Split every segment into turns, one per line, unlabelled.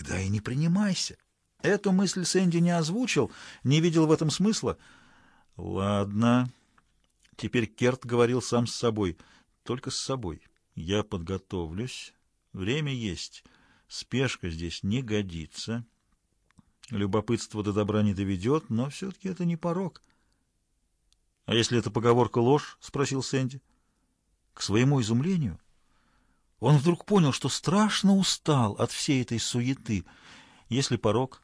Тогда и не принимайся. Эту мысль Сэнди не озвучил, не видел в этом смысла. Ладно. Теперь Керт говорил сам с собой. Только с собой. Я подготовлюсь. Время есть. Спешка здесь не годится. Любопытство до добра не доведет, но все-таки это не порог. — А если эта поговорка ложь? — спросил Сэнди. К своему изумлению он вдруг понял, что страшно устал от всей этой суеты. Если порог,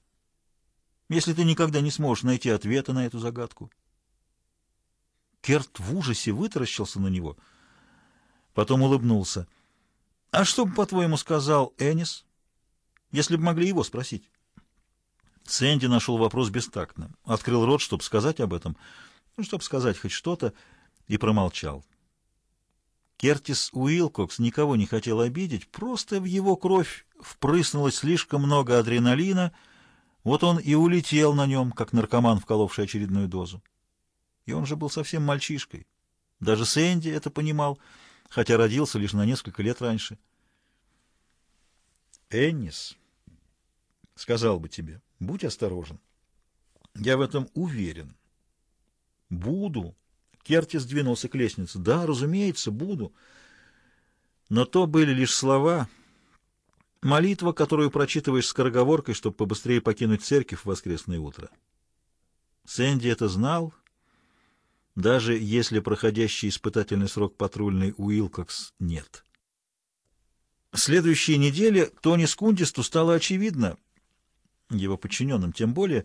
если ты никогда не сможешь найти ответа на эту загадку. Керт в ужасе вытаращился на него, потом улыбнулся. «А что бы, по-твоему, сказал Энис, если бы могли его спросить?» Сэнди нашел вопрос бестактным, открыл рот, чтобы сказать об этом, ну, чтобы сказать хоть что-то, и промолчал. Кертис Уилкокс никого не хотел обидеть, просто в его кровь впрыснулось слишком много адреналина, вот он и улетел на нем, как наркоман, вколовший очередную дозу. И он же был совсем мальчишкой. Даже Сэнди это понимал, хотя родился лишь на несколько лет раньше. «Эннис, сказал бы тебе, будь осторожен. Я в этом уверен. Буду». Кертис двинулся к лестнице. «Да, разумеется, буду». Но то были лишь слова. Молитва, которую прочитываешь скороговоркой, чтобы побыстрее покинуть церковь в воскресное утро. Сэнди это знал, даже если проходящий испытательный срок патрульный Уилкокс нет. В следующей неделе Тони Скундисту стало очевидно, его подчиненным тем более,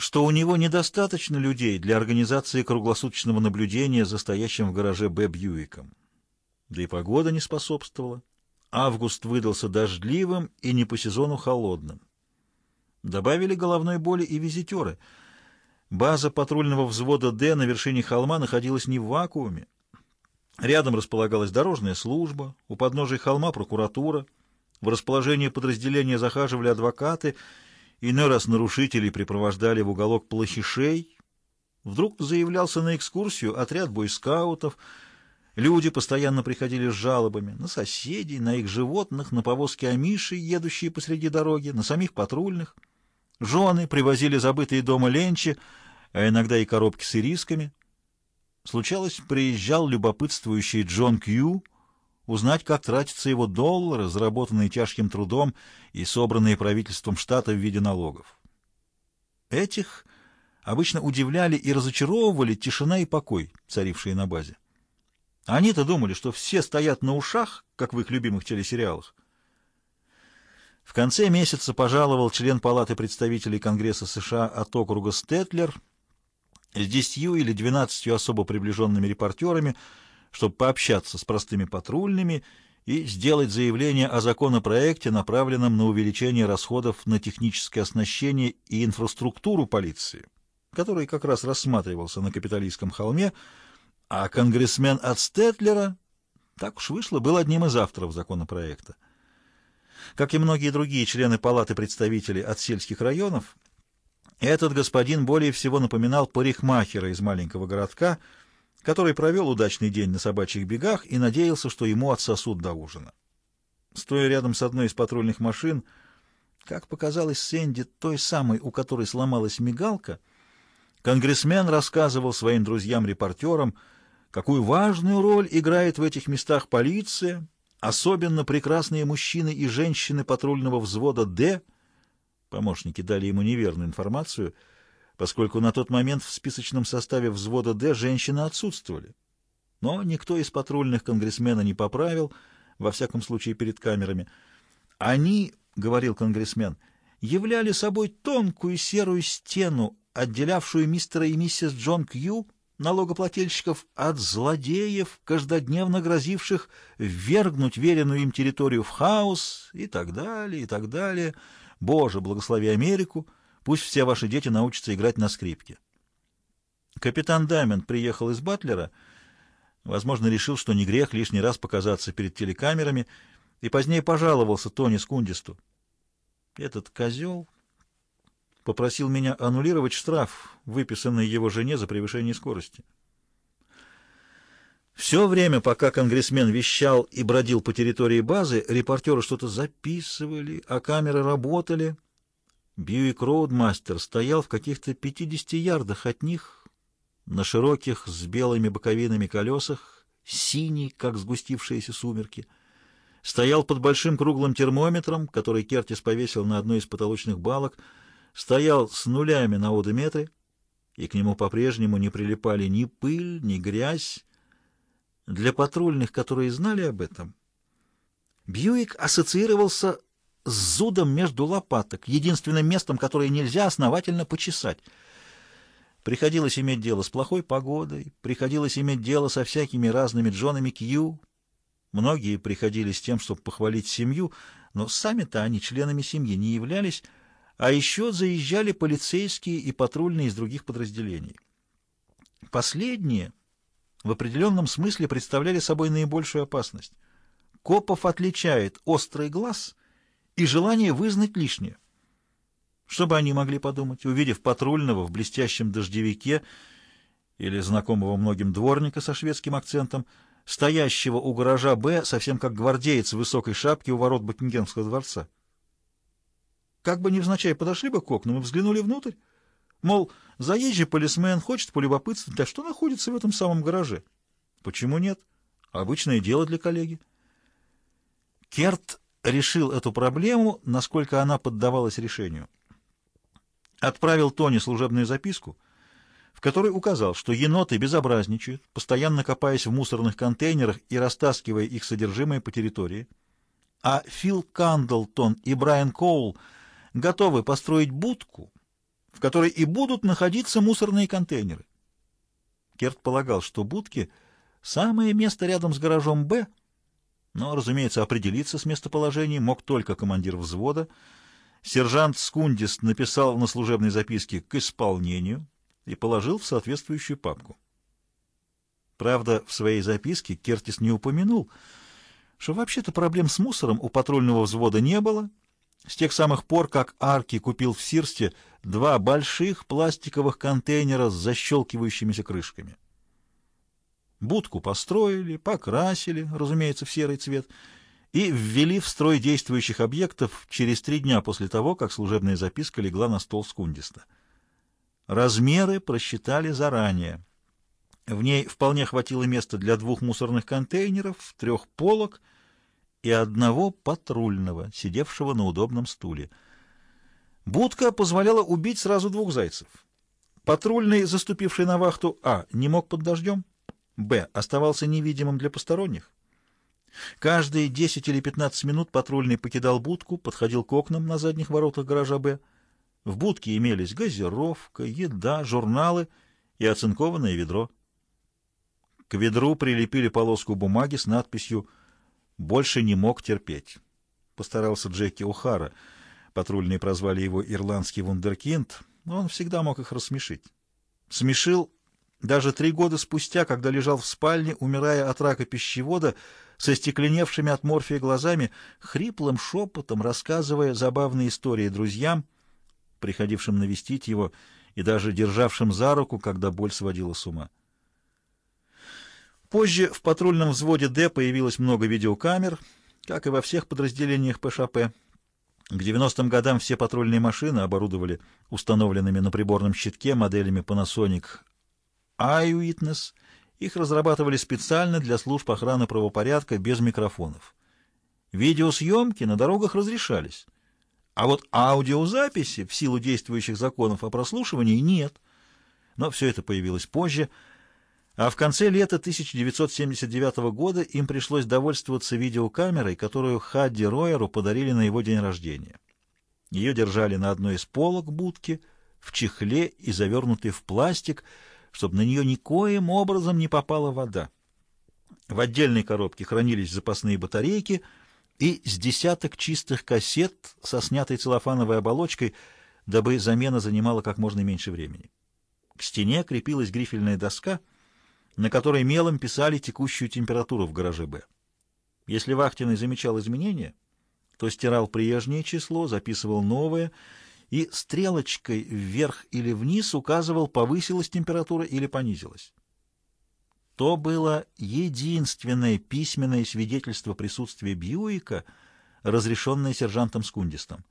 что у него недостаточно людей для организации круглосуточного наблюдения за стоящим в гараже Б. Бьюиком. Да и погода не способствовала. Август выдался дождливым и не по сезону холодным. Добавили головной боли и визитеры. База патрульного взвода «Д» на вершине холма находилась не в вакууме. Рядом располагалась дорожная служба, у подножия холма прокуратура, в расположении подразделения захаживали адвокаты — Иной раз нарушителей припровождали в уголок плохишей. Вдруг заявлялся на экскурсию отряд бойскаутов. Люди постоянно приходили с жалобами на соседей, на их животных, на повозки амиши, едущие посреди дороги, на самих патрульных. Жены привозили забытые дома ленчи, а иногда и коробки с ирисками. Случалось, приезжал любопытствующий Джон Кью, узнать, как тратятся его доллары, заработанные тяжким трудом и собранные правительством штата в виде налогов. Этих обычно удивляли и разочаровывали тишина и покой, царившие на базе. Они-то думали, что все стоят на ушах, как в их любимых телесериалах. В конце месяца пожаловал член Палаты представителей Конгресса США от округа Стетлер с десятью или двенадцатью особо приближенными репортерами, чтобы пообщаться с простыми патрульными и сделать заявление о законопроекте, направленном на увеличение расходов на техническое оснащение и инфраструктуру полиции, который как раз рассматривался на Капитолийском холме, а конгрессмен от Стетлера, так уж вышло, был одним из авторов законопроекта. Как и многие другие члены Палаты представителей от сельских районов, этот господин более всего напоминал парикмахера из маленького городка – который провел удачный день на собачьих бегах и надеялся, что ему отсосут до ужина. Стоя рядом с одной из патрульных машин, как показалось Сэнди, той самой, у которой сломалась мигалка, конгрессмен рассказывал своим друзьям-репортерам, какую важную роль играет в этих местах полиция, особенно прекрасные мужчины и женщины патрульного взвода «Д». Помощники дали ему неверную информацию — поскольку на тот момент в списочном составе взвода «Д» женщины отсутствовали. Но никто из патрульных конгрессмена не поправил, во всяком случае перед камерами. Они, — говорил конгрессмен, — являли собой тонкую серую стену, отделявшую мистера и миссис Джон Кью, налогоплательщиков, от злодеев, каждодневно грозивших ввергнуть веренную им территорию в хаос и так далее, и так далее. Боже, благослови Америку! Пусть все ваши дети научатся играть на скрипке. Капитан Даймонд приехал из Батлера, возможно, решил, что не грех лишний раз показаться перед телекамерами, и позднее пожаловался Тони Скундисту. Этот козел попросил меня аннулировать штраф, выписанный его жене за превышение скорости. Все время, пока конгрессмен вещал и бродил по территории базы, репортеры что-то записывали, а камеры работали. Бьюик Роудмастер стоял в каких-то 50 ярдах от них, на широких с белыми боковинами колесах, синий, как сгустившиеся сумерки. Стоял под большим круглым термометром, который Кертис повесил на одной из потолочных балок, стоял с нулями на одометре, и к нему по-прежнему не прилипали ни пыль, ни грязь, для патрульных, которые знали об этом, Бьюик ассоциировался с зудом между лопаток, единственным местом, которое нельзя основательно почесать. Приходилось иметь дело с плохой погодой, приходилось иметь дело со всякими разными Джонами Кью. Многие приходили с тем, чтобы похвалить семью, но сами-то они членами семьи не являлись, а еще заезжали полицейские и патрульные из других подразделений. Последние в определенном смысле представляли собой наибольшую опасность. Копов отличает острый глаз и желание вызнать лишнее. Что бы они могли подумать, увидев патрульного в блестящем дождевике или знакомого многим дворника со шведским акцентом, стоящего у гаража «Б», совсем как гвардеец в высокой шапке у ворот Букингемского дворца? Как бы невзначай подошли бы к окнам и взглянули внутрь, Мол, заезжий полисмен хочет полюбопытствовать, да что находится в этом самом гараже. Почему нет? Обычное дело для коллеги. Керт решил эту проблему, насколько она поддавалась решению. Отправил Тони служебную записку, в которой указал, что еноты безобразничают, постоянно копаясь в мусорных контейнерах и растаскивая их содержимое по территории, а Фил Кандлтон и Брайан Коул готовы построить будку, в которой и будут находиться мусорные контейнеры. Керт полагал, что будки — самое место рядом с гаражом «Б», но, разумеется, определиться с местоположением мог только командир взвода. Сержант Скундис написал на служебной записке «к исполнению» и положил в соответствующую папку. Правда, в своей записке Кертис не упомянул, что вообще-то проблем с мусором у патрульного взвода не было, с тех самых пор, как Арки купил в Сирсте два больших пластиковых контейнера с защелкивающимися крышками. Будку построили, покрасили, разумеется, в серый цвет, и ввели в строй действующих объектов через три дня после того, как служебная записка легла на стол Скундиста. Размеры просчитали заранее. В ней вполне хватило места для двух мусорных контейнеров, трех полок — и одного патрульного, сидевшего на удобном стуле. Будка позволяла убить сразу двух зайцев. Патрульный, заступивший на вахту, а. не мог под дождем, б. оставался невидимым для посторонних. Каждые 10 или 15 минут патрульный покидал будку, подходил к окнам на задних воротах гаража «Б». В будке имелись газировка, еда, журналы и оцинкованное ведро. К ведру прилепили полоску бумаги с надписью больше не мог терпеть. Постарался Джеки О'Хара. Патрульные прозвали его «Ирландский вундеркинд», он всегда мог их рассмешить. Смешил даже три года спустя, когда лежал в спальне, умирая от рака пищевода, со стекленевшими от морфия глазами, хриплым шепотом рассказывая забавные истории друзьям, приходившим навестить его и даже державшим за руку, когда боль сводила с ума. Позже в патрульном взводе «Д» появилось много видеокамер, как и во всех подразделениях ПШП. К 90-м годам все патрульные машины оборудовали установленными на приборном щитке моделями Panasonic iWitness. Их разрабатывали специально для служб охраны правопорядка без микрофонов. Видеосъемки на дорогах разрешались, а вот аудиозаписи в силу действующих законов о прослушивании нет. Но все это появилось позже – а в конце лета 1979 года им пришлось довольствоваться видеокамерой, которую Хадди Ройеру подарили на его день рождения. Ее держали на одной из полок будки, в чехле и завернутой в пластик, чтобы на нее никоим образом не попала вода. В отдельной коробке хранились запасные батарейки и с десяток чистых кассет со снятой целлофановой оболочкой, дабы замена занимала как можно меньше времени. К стене крепилась грифельная доска — на которой мелом писали текущую температуру в гараже «Б». Если вахтенный замечал изменения, то стирал прежнее число, записывал новое и стрелочкой вверх или вниз указывал, повысилась температура или понизилась. То было единственное письменное свидетельство присутствия Бьюика, разрешенное сержантом Скундистом.